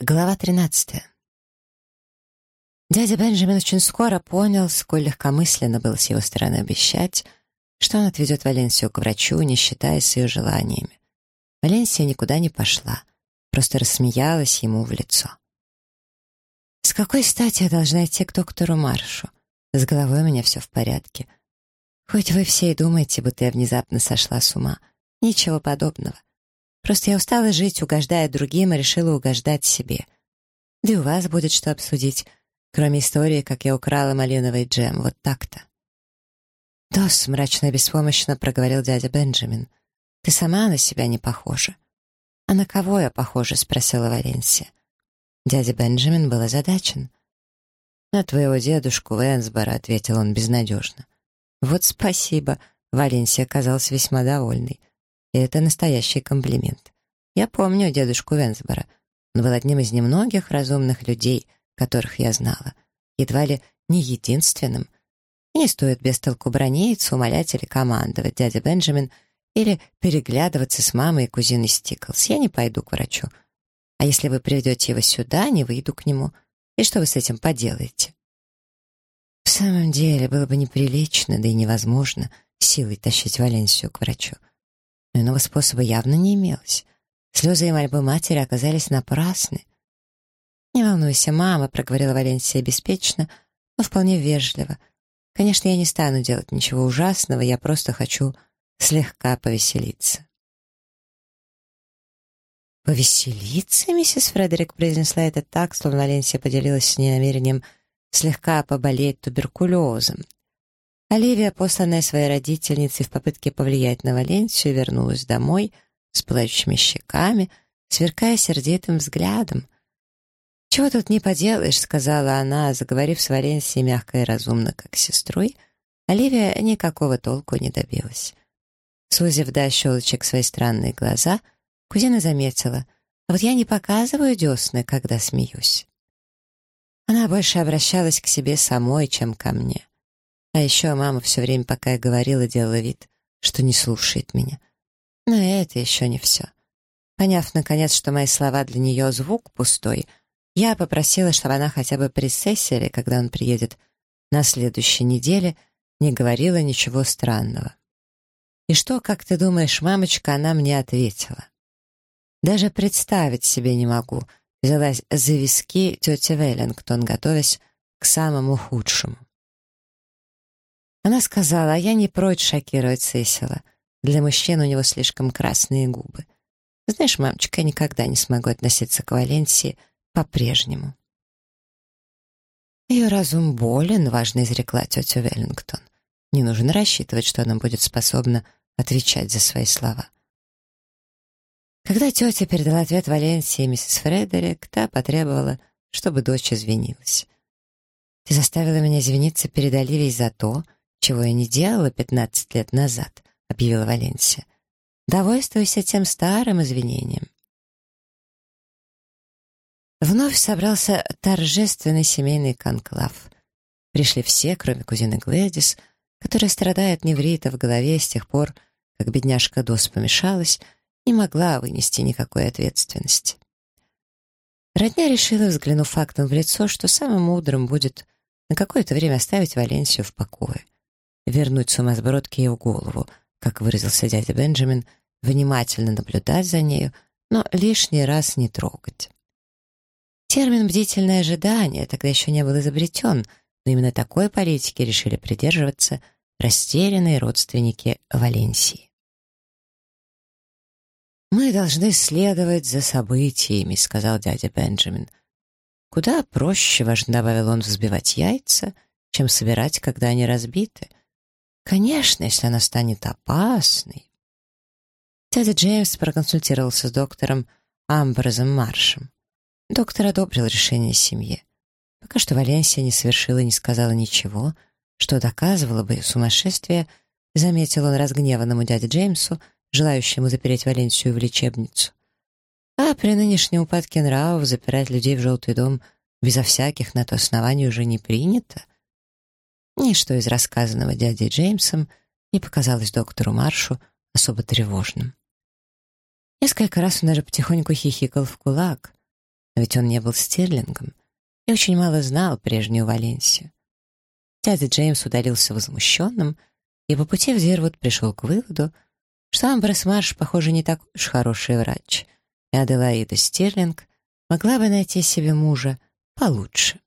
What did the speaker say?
Глава 13. Дядя Бенджамин очень скоро понял, сколь легкомысленно было с его стороны обещать, что он отведет Валенсию к врачу, не считаясь ее желаниями. Валенсия никуда не пошла, просто рассмеялась ему в лицо. «С какой стати я должна идти к доктору Маршу? С головой у меня все в порядке. Хоть вы все и думаете, будто я внезапно сошла с ума. Ничего подобного. Просто я устала жить, угождая другим, и решила угождать себе. Да и у вас будет что обсудить, кроме истории, как я украла малиновый джем, вот так-то. «Дос», — мрачно и беспомощно проговорил дядя Бенджамин, — «ты сама на себя не похожа». «А на кого я похожа?» — спросила Валенсия. Дядя Бенджамин был озадачен. «На твоего дедушку Венсбора», — ответил он безнадежно. «Вот спасибо», — Валенсия оказалась весьма довольной. Это настоящий комплимент. Я помню дедушку Венсбора. Он был одним из немногих разумных людей, которых я знала. Едва ли не единственным. Не стоит без толку брониться, умолять или командовать, дядя Бенджамин, или переглядываться с мамой и кузиной Стиклс. Я не пойду к врачу. А если вы приведете его сюда, не выйду к нему. И что вы с этим поделаете? В самом деле, было бы неприлично, да и невозможно силой тащить Валенсию к врачу. Но иного способа явно не имелось. Слезы и мольбы матери оказались напрасны. «Не волнуйся, мама», — проговорила Валенсия беспечно, но вполне вежливо. «Конечно, я не стану делать ничего ужасного, я просто хочу слегка повеселиться». «Повеселиться, миссис Фредерик?» — произнесла это так, словно Валенсия поделилась с ней намерением слегка поболеть туберкулезом. Оливия, посланная своей родительницей в попытке повлиять на Валенсию, вернулась домой с плачущими щеками, сверкая сердитым взглядом. «Чего тут не поделаешь», — сказала она, заговорив с Валенсией мягко и разумно, как с сестрой. Оливия никакого толку не добилась. Сузив до щелочек свои странные глаза, кузина заметила, «А вот я не показываю десны, когда смеюсь». Она больше обращалась к себе самой, чем ко мне. А еще мама все время, пока я говорила, делала вид, что не слушает меня. Но это еще не все. Поняв, наконец, что мои слова для нее звук пустой, я попросила, чтобы она хотя бы при сессоре, когда он приедет на следующей неделе, не говорила ничего странного. И что, как ты думаешь, мамочка, она мне ответила? Даже представить себе не могу. Взялась за виски тетя Веллингтон, готовясь к самому худшему. Она сказала, а я не прочь шокировать Сесила. Для мужчин у него слишком красные губы. Знаешь, мамочка, я никогда не смогу относиться к Валенсии по-прежнему. Ее разум болен, важно изрекла тетя Веллингтон. Не нужно рассчитывать, что она будет способна отвечать за свои слова. Когда тетя передала ответ Валенсии миссис Фредерик, та потребовала, чтобы дочь извинилась. «Ты заставила меня извиниться перед Оливией за то, чего я не делала пятнадцать лет назад», — объявила Валенсия. «Довольствуйся тем старым извинением». Вновь собрался торжественный семейный конклав. Пришли все, кроме кузины Глэдис, которая страдает неврита в голове с тех пор, как бедняжка Дос помешалась, не могла вынести никакой ответственности. Родня решила, взглянув фактом в лицо, что самым мудрым будет на какое-то время оставить Валенсию в покое вернуть сумасбродке ее голову, как выразился дядя Бенджамин, внимательно наблюдать за нею, но лишний раз не трогать. Термин «бдительное ожидание» тогда еще не был изобретен, но именно такой политики решили придерживаться растерянные родственники Валенсии. «Мы должны следовать за событиями», — сказал дядя Бенджамин. «Куда проще, важно, добавил он, взбивать яйца, чем собирать, когда они разбиты. Конечно, если она станет опасной. Дядя Джеймс проконсультировался с доктором Амброзом Маршем. Доктор одобрил решение семьи. Пока что Валенсия не совершила и не сказала ничего, что доказывало бы сумасшествие, заметил он разгневанному дяде Джеймсу, желающему запереть Валенсию в лечебницу. А при нынешнем упадке нравов запирать людей в желтый дом безо всяких на то оснований уже не принято — Ничто из рассказанного дядей Джеймсом не показалось доктору Маршу особо тревожным. Несколько раз он даже потихоньку хихикал в кулак. Но ведь он не был стерлингом и очень мало знал прежнюю Валенсию. Дядя Джеймс удалился возмущенным, и по пути в Зирвуд пришел к выводу, что Амброс Марш, похоже, не так уж хороший врач, и Аделаида Стерлинг могла бы найти себе мужа получше.